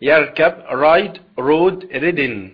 يركب رايد رود ريدن